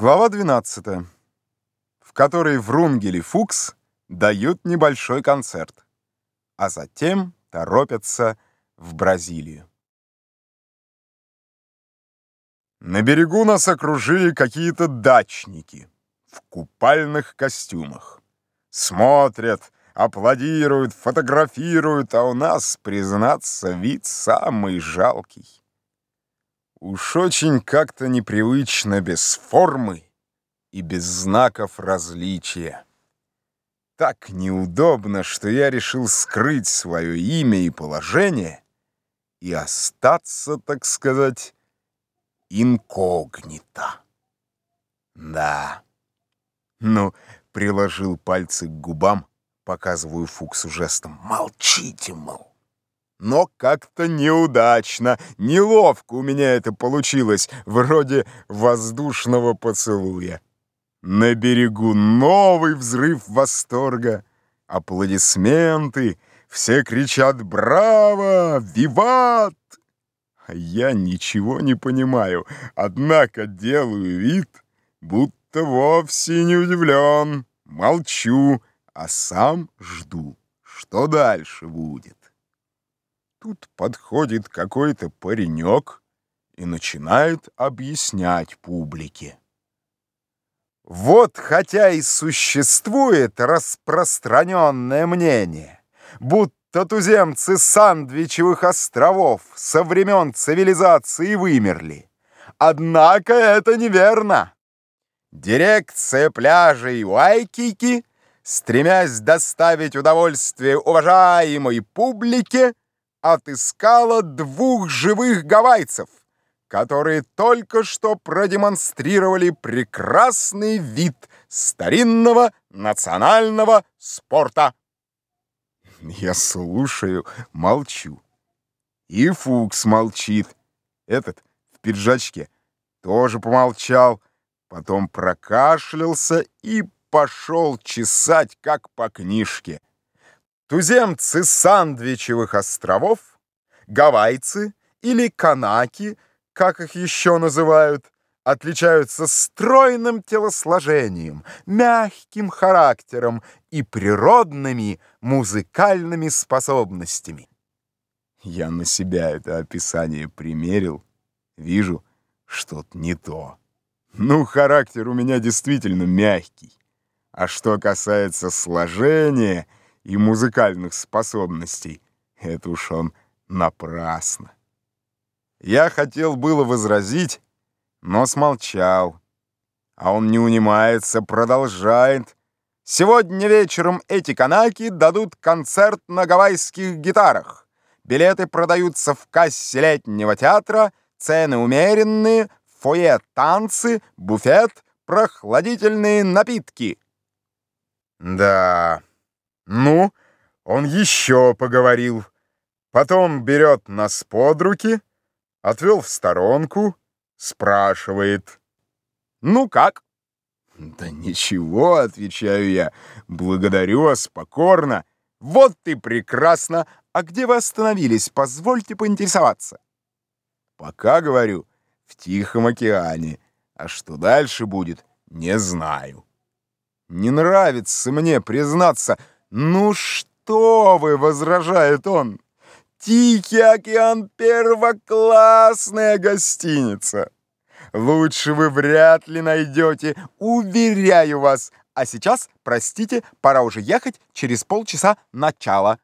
Глава 12, в которой Врунгель и Фукс дают небольшой концерт, а затем торопятся в Бразилию. На берегу нас окружили какие-то дачники в купальных костюмах. Смотрят, аплодируют, фотографируют, а у нас, признаться, вид самый жалкий. Уж очень как-то непривычно без формы и без знаков различия. Так неудобно, что я решил скрыть свое имя и положение и остаться, так сказать, инкогнито. Да. Ну, приложил пальцы к губам, показываю Фуксу жестом. Молчите, мол. Но как-то неудачно, неловко у меня это получилось, вроде воздушного поцелуя. На берегу новый взрыв восторга, аплодисменты, все кричат «Браво! Виват!» Я ничего не понимаю, однако делаю вид, будто вовсе не удивлен, молчу, а сам жду, что дальше будет. Тут подходит какой-то паренек и начинает объяснять публике. Вот хотя и существует распространенное мнение, будто туземцы Сандвичевых островов со времен цивилизации вымерли. Однако это неверно. Дирекция пляжей Уайкики, стремясь доставить удовольствие уважаемой публике, отыскала двух живых гавайцев, которые только что продемонстрировали прекрасный вид старинного национального спорта. Я слушаю, молчу. И Фукс молчит. Этот в пиджачке тоже помолчал, потом прокашлялся и пошел чесать, как по книжке. Туземцы Сандвичевых островов, гавайцы или канаки, как их еще называют, отличаются стройным телосложением, мягким характером и природными музыкальными способностями. Я на себя это описание примерил, вижу, что-то не то. Ну, характер у меня действительно мягкий. А что касается сложения — и музыкальных способностей. Это уж он напрасно. Я хотел было возразить, но смолчал. А он не унимается, продолжает. Сегодня вечером эти канаки дадут концерт на гавайских гитарах. Билеты продаются в кассе летнего театра, цены умеренные, фойе танцы, буфет, прохладительные напитки. Да... Ну, он еще поговорил. Потом берет нас под руки, отвел в сторонку, спрашивает. «Ну как?» «Да ничего», — отвечаю я, — «благодарю вас покорно». «Вот ты прекрасно! А где вы остановились? Позвольте поинтересоваться». «Пока, говорю, в Тихом океане, а что дальше будет, не знаю». «Не нравится мне признаться», — «Ну что вы!» — возражает он. «Тихий океан — первоклассная гостиница. Лучше вы вряд ли найдете, уверяю вас. А сейчас, простите, пора уже ехать через полчаса начала».